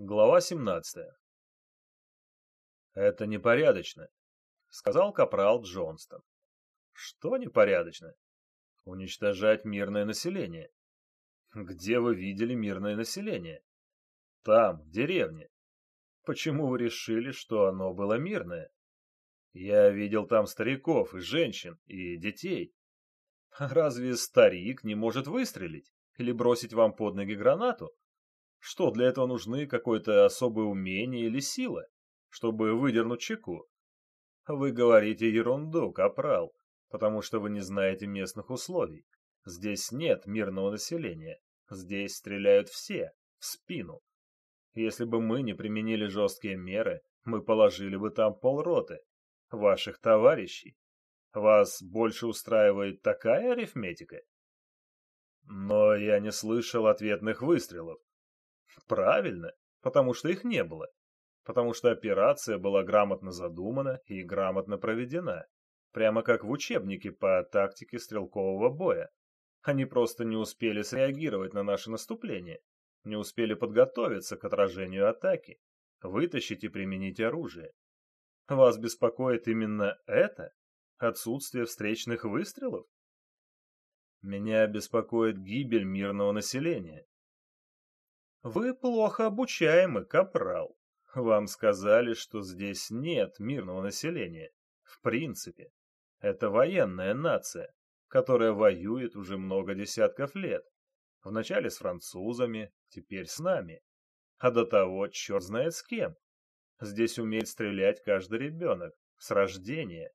Глава 17. «Это непорядочно», — сказал капрал Джонстон. «Что непорядочно? Уничтожать мирное население. Где вы видели мирное население? Там, в деревне. Почему вы решили, что оно было мирное? Я видел там стариков и женщин, и детей. Разве старик не может выстрелить или бросить вам под ноги гранату? Что, для этого нужны какое-то особое умение или сила, чтобы выдернуть чеку? Вы говорите ерунду, капрал, потому что вы не знаете местных условий. Здесь нет мирного населения. Здесь стреляют все, в спину. Если бы мы не применили жесткие меры, мы положили бы там полроты. Ваших товарищей. Вас больше устраивает такая арифметика? Но я не слышал ответных выстрелов. Правильно, потому что их не было. Потому что операция была грамотно задумана и грамотно проведена. Прямо как в учебнике по тактике стрелкового боя. Они просто не успели среагировать на наше наступление, не успели подготовиться к отражению атаки, вытащить и применить оружие. Вас беспокоит именно это? Отсутствие встречных выстрелов? Меня беспокоит гибель мирного населения, вы плохо обучаемы, капрал. Вам сказали, что здесь нет мирного населения. В принципе, это военная нация, которая воюет уже много десятков лет. Вначале с французами, теперь с нами. А до того черт знает с кем. Здесь умеет стрелять каждый ребенок, с рождения.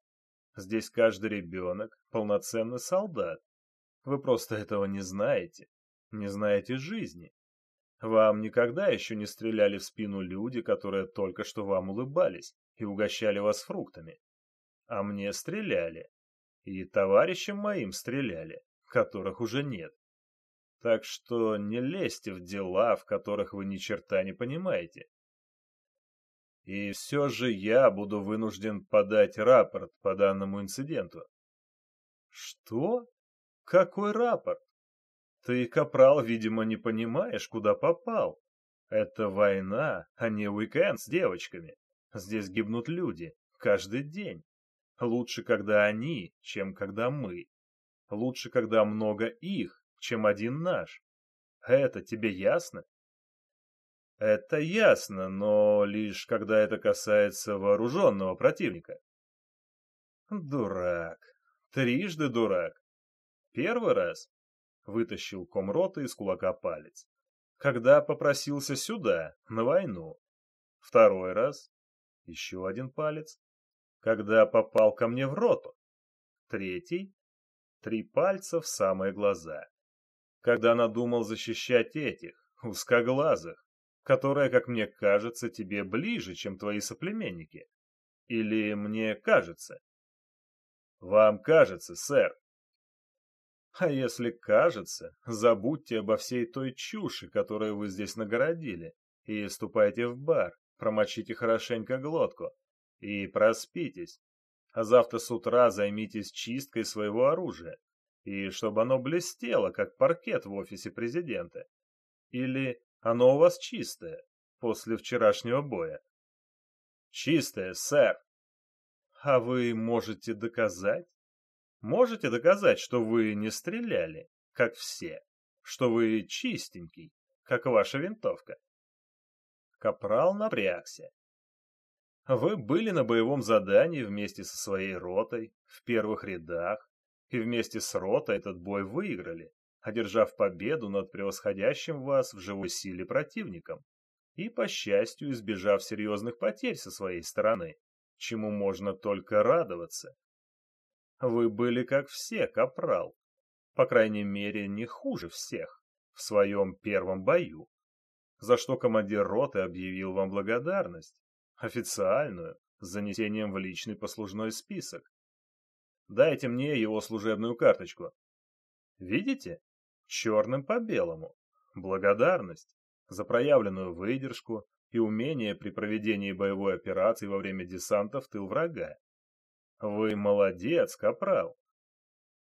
Здесь каждый ребенок — полноценный солдат. Вы просто этого не знаете, не знаете жизни. Вам никогда еще не стреляли в спину люди, которые только что вам улыбались и угощали вас фруктами. А мне стреляли. И товарищам моим стреляли, которых уже нет. Так что не лезьте в дела, в которых вы ни черта не понимаете. И все же я буду вынужден подать рапорт по данному инциденту. Что? Какой рапорт? Ты, капрал, видимо, не понимаешь, куда попал. Это война, а не уикенд с девочками. Здесь гибнут люди. Каждый день. Лучше, когда они, чем когда мы. Лучше, когда много их, чем один наш. Это тебе ясно? Это ясно, но лишь когда это касается вооруженного противника. Дурак. Трижды дурак. Первый раз вытащил комрота из кулака палец. Когда попросился сюда, на войну. Второй раз. Еще один палец. Когда попал ко мне в роту. Третий. Три пальца в самые глаза. Когда надумал защищать этих, узкоглазых, которые, как мне кажется, тебе ближе, чем твои соплеменники. Или мне кажется? Вам кажется, сэр. А если кажется, забудьте обо всей той чуши, которую вы здесь нагородили, и ступайте в бар, промочите хорошенько глотку и проспитесь. А завтра с утра займитесь чисткой своего оружия, и чтобы оно блестело, как паркет в офисе президента. Или оно у вас чистое, после вчерашнего боя. Чистое, сэр. А вы можете доказать? Можете доказать, что вы не стреляли, как все, что вы чистенький, как ваша винтовка? Капрал напрягся. Вы были на боевом задании вместе со своей ротой, в первых рядах, и вместе с ротой этот бой выиграли, одержав победу над превосходящим вас в живой силе противником и, по счастью, избежав серьезных потерь со своей стороны, чему можно только радоваться. Вы были как все, капрал. По крайней мере, не хуже всех в своем первом бою. За что командир роты объявил вам благодарность. Официальную, с занесением в личный послужной список. Дайте мне его служебную карточку. Видите? Черным по белому. Благодарность за проявленную выдержку и умение при проведении боевой операции во время десанта в тыл врага. Вы молодец, капрал.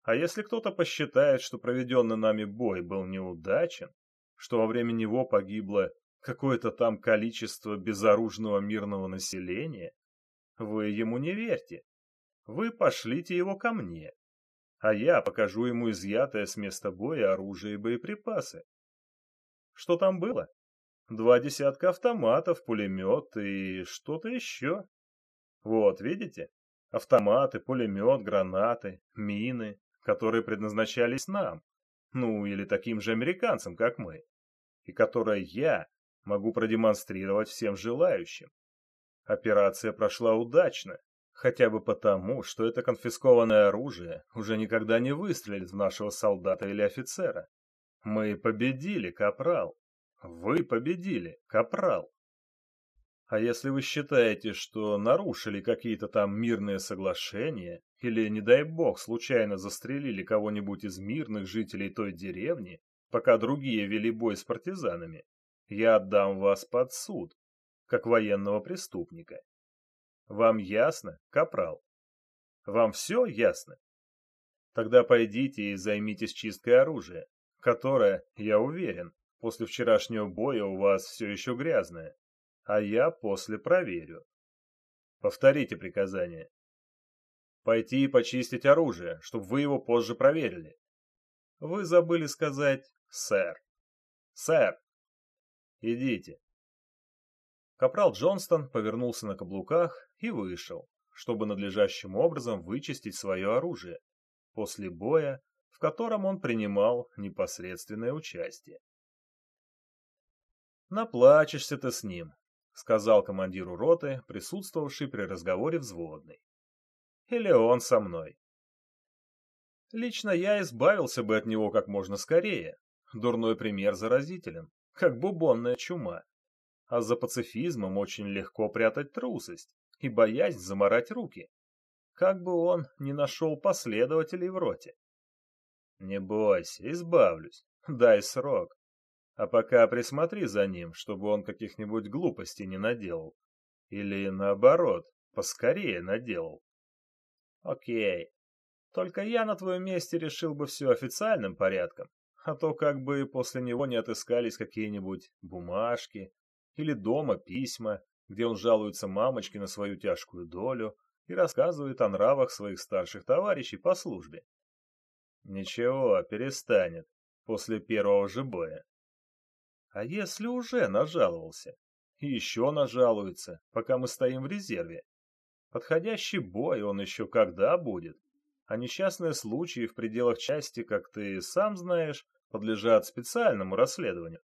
А если кто-то посчитает, что проведенный нами бой был неудачен, что во время него погибло Какое-то там количество безоружного мирного населения? Вы ему не верьте. Вы пошлите его ко мне, а я покажу ему изъятое с места боя оружие и боеприпасы. Что там было? Два десятка автоматов, пулемет и что-то еще. Вот, видите? Автоматы, пулемет, гранаты, мины, которые предназначались нам, ну или таким же американцам, как мы, и которые я могу продемонстрировать всем желающим. Операция прошла удачно, хотя бы потому, что это конфискованное оружие уже никогда не выстрелит в нашего солдата или офицера. Мы победили, капрал. Вы победили, капрал. А если вы считаете, что нарушили какие-то там мирные соглашения, или, не дай бог, случайно застрелили кого-нибудь из мирных жителей той деревни, пока другие вели бой с партизанами, я отдам вас под суд, как военного преступника. Вам ясно, капрал? Вам все ясно? Тогда пойдите и займитесь чисткой оружия, которое, я уверен, после вчерашнего боя у вас все еще грязное а я после проверю. Повторите приказание. Пойти и почистить оружие, чтобы вы его позже проверили. Вы забыли сказать «сэр». «Сэр!» «Идите». Капрал Джонстон повернулся на каблуках и вышел, чтобы надлежащим образом вычистить свое оружие, после боя, в котором он принимал непосредственное участие. Наплачешься ты с ним, — сказал командиру роты, присутствовавший при разговоре взводный. «Или он со мной?» Лично я избавился бы от него как можно скорее. Дурной пример заразителен, как бубонная чума. А за пацифизмом очень легко прятать трусость и боязнь заморать руки. Как бы он ни нашел последователей в роте. Не бойся, избавлюсь. Дай срок. А пока присмотри за ним, чтобы он каких-нибудь глупостей не наделал. Или наоборот, поскорее наделал. Окей. Только я на твоем месте решил бы все официальным порядком, а то как бы после него не отыскались какие-нибудь бумажки или дома письма, где он жалуется мамочке на свою тяжкую долю и рассказывает о нравах своих старших товарищей по службе. Ничего, перестанет после первого же боя. А если уже нажаловался? Еще нажалуется, пока мы стоим в резерве. Подходящий бой он еще когда будет? А несчастные случаи в пределах части, как ты сам знаешь, подлежат специальному расследованию.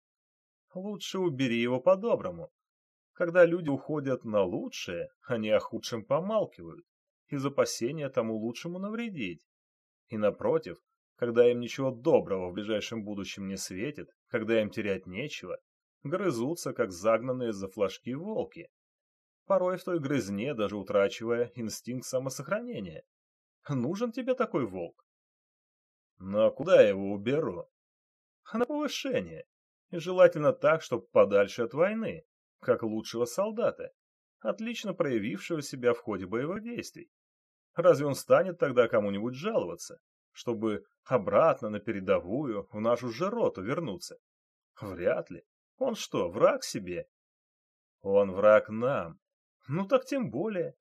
Лучше убери его по-доброму. Когда люди уходят на лучшее, они о худшем помалкивают, из опасения тому лучшему навредить. И напротив, когда им ничего доброго в ближайшем будущем не светит, когда им терять нечего, грызутся, как загнанные за флажки волки. Порой в той грызне даже утрачивая инстинкт самосохранения. Нужен тебе такой волк? Но куда я его уберу? На повышение. И желательно так, чтобы подальше от войны, как лучшего солдата, отлично проявившего себя в ходе боевых действий. Разве он станет тогда кому-нибудь жаловаться? Чтобы обратно на передовую в нашу же роту вернуться. Вряд ли. Он что, враг себе? Он враг нам. Ну так тем более.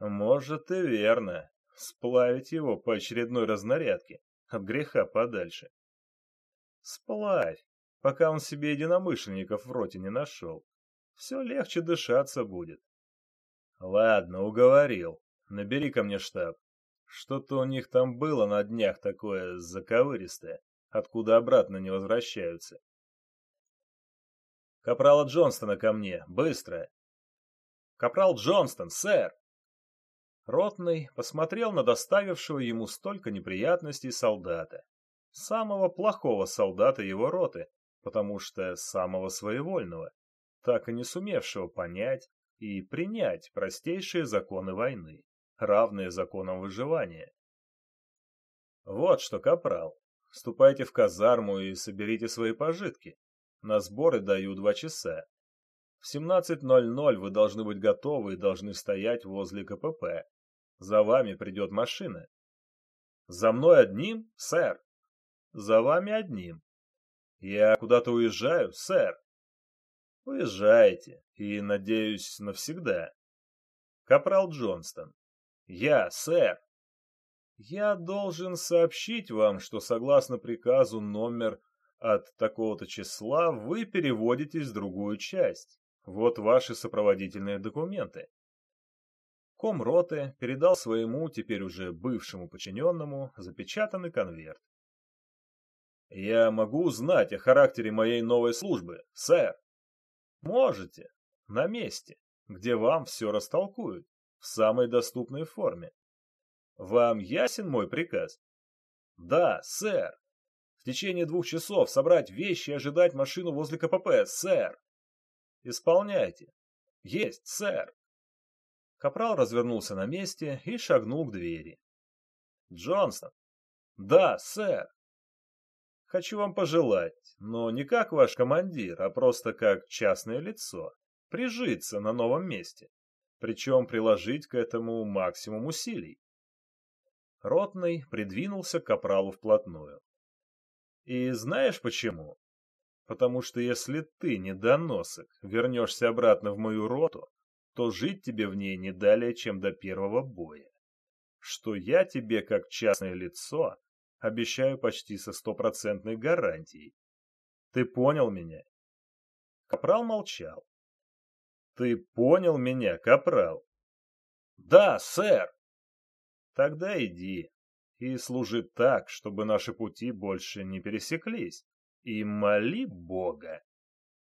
Может и верно. Сплавить его по очередной разнарядке. От греха подальше. Сплавь, пока он себе единомышленников в роте не нашел. Все легче дышаться будет. Ладно, уговорил. Набери ко мне штаб. Что-то у них там было на днях такое заковыристое, откуда обратно не возвращаются. Капрала Джонстона ко мне, быстро. Капрал Джонстон, сэр! Ротный посмотрел на доставившего ему столько неприятностей солдата. Самого плохого солдата его роты, потому что самого своевольного, так и не сумевшего понять и принять простейшие законы войны равные законам выживания. Вот что, капрал, вступайте в казарму и соберите свои пожитки. На сборы даю два часа. В 17.00 вы должны быть готовы и должны стоять возле КПП. За вами придет машина. За мной одним, сэр. За вами одним. Я куда-то уезжаю, сэр. Уезжайте, и, надеюсь, навсегда. Капрал Джонстон. Я, сэр. Я должен сообщить вам, что согласно приказу номер от такого-то числа вы переводитесь в другую часть. Вот ваши сопроводительные документы. Комроты передал своему, теперь уже бывшему подчиненному, запечатанный конверт. «Я могу узнать о характере моей новой службы, сэр?» «Можете. На месте, где вам все растолкуют, в самой доступной форме. Вам ясен мой приказ?» «Да, сэр. В течение двух часов собрать вещи и ожидать машину возле КПП, сэр!» «Исполняйте!» «Есть, сэр!» Капрал развернулся на месте и шагнул к двери. «Джонсон!» «Да, сэр!» «Хочу вам пожелать, но не как ваш командир, а просто как частное лицо, прижиться на новом месте, причем приложить к этому максимум усилий». Ротный придвинулся к Капралу вплотную. И знаешь почему? Потому что если ты, недоносок, вернешься обратно в мою роту, то жить тебе в ней не далее, чем до первого боя. Что я тебе, как частное лицо, обещаю почти со стопроцентной гарантией. Ты понял меня? Капрал молчал. Ты понял меня, Капрал? Да, сэр. Тогда иди и служи так, чтобы наши пути больше не пересеклись, и моли Бога,